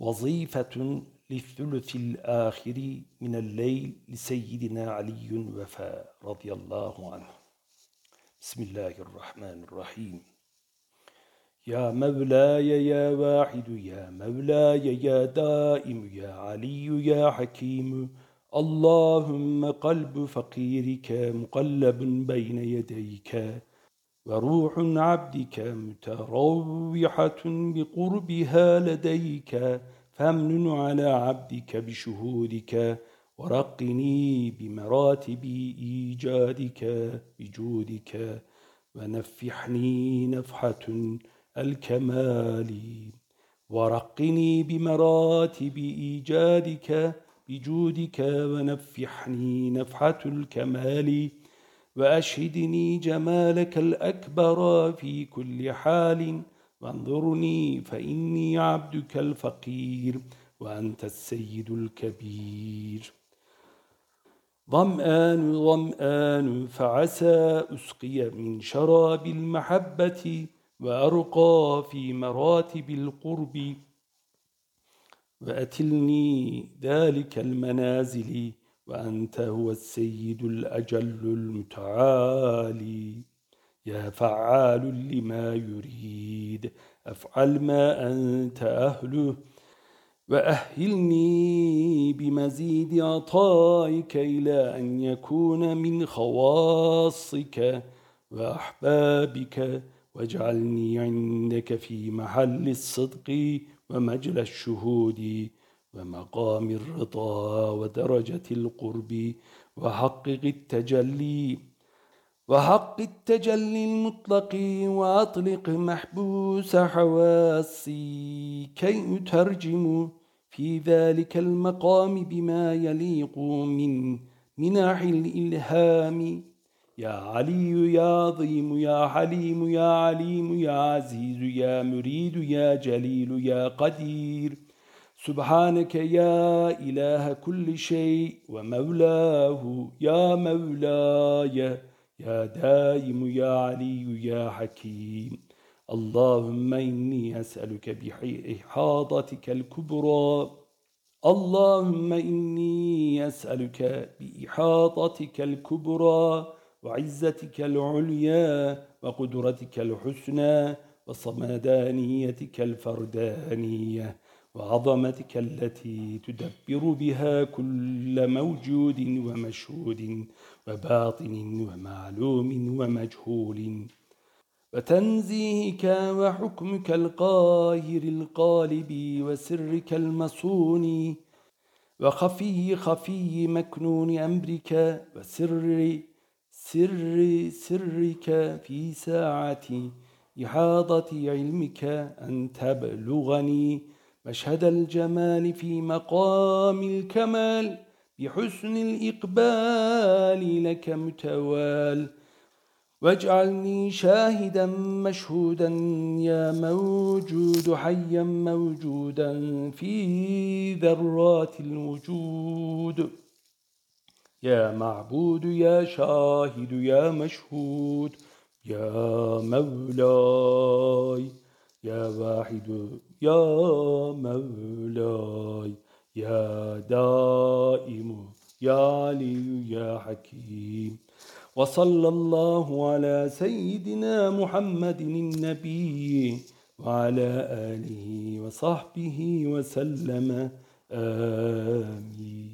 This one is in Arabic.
وظيفة للثلث الآخر من الليل لسيدنا علي وفاء رضي الله عنه. بسم الله الرحمن الرحيم. يا مولاي يا واحد يا مولاي يا دائم يا علي يا حكيم اللهم قلب فقيرك مقلب بين يديك وروح عبدك متروحة بقربها لديك فامن على عبدك بشهودك ورقني بمراتب إيجادك بجودك ونفحني نفحة الكمال ورقني بمراتب إيجادك بجودك ونفحني نفحة الكمال. وأشهدني جمالك الأكبر في كل حال. وانظرني فإني عبدك الفقير وأنت السيد الكبير. ظمآن ظمآن فعسى أسقي من شراب المحبة وأرقى في مراتب القرب. وأتلني ذلك المنازل وأنت هو السيد الأجل المتعالي. يا فعال لما يريد أفعل ما أنت أهله. وأهلني بمزيد عطائك إلى أن يكون من خواصك وأحبابك. واجعلني عندك في محل الصدق ومجل الشهود. ومقام الرضا ودرجة القرب وحقق التجلي وحق التجلي المطلق وأطلق محبوس حواسي كي أترجم في ذلك المقام بما يليق من مناح الإلهام. يا علي يا عظيم يا حليم يا عليم يا عزيز يا مريد يا جليل يا قدير. سبحانك يا إله كل شيء ومولاه يا مولاي يا دائم يا علي يا حكيم. اللهم إني أسألك بإحاطتك الكبرى. اللهم إني أسألك بإحاطتك الكبرى وعزتك العليا وقدرتك الحسنى وصمدانيتك الفردانية. وعظمتك التي تدبر بها كل موجود ومشهود وباطن ومعلوم ومجهول. وتنزيهك وحكمك القاهر القالب وسرك المصون وخفي خفي مكنون أمرك وسر سر سرك في ساعة إحاضة علمك أن تبلغني مشهد الجمال في مقام الكمال بحسن الإقبال لك متوال. واجعلني شاهدا مشهودا يا موجود حيا موجودا في ذرات الوجود. يا معبود يا شاهد يا مشهود يا مولاي يا واحد. يا مولاي يا دائم يا علي يا حكيم. وصلى الله على سيدنا محمد النبي وعلى آله وصحبه وسلم. آمين.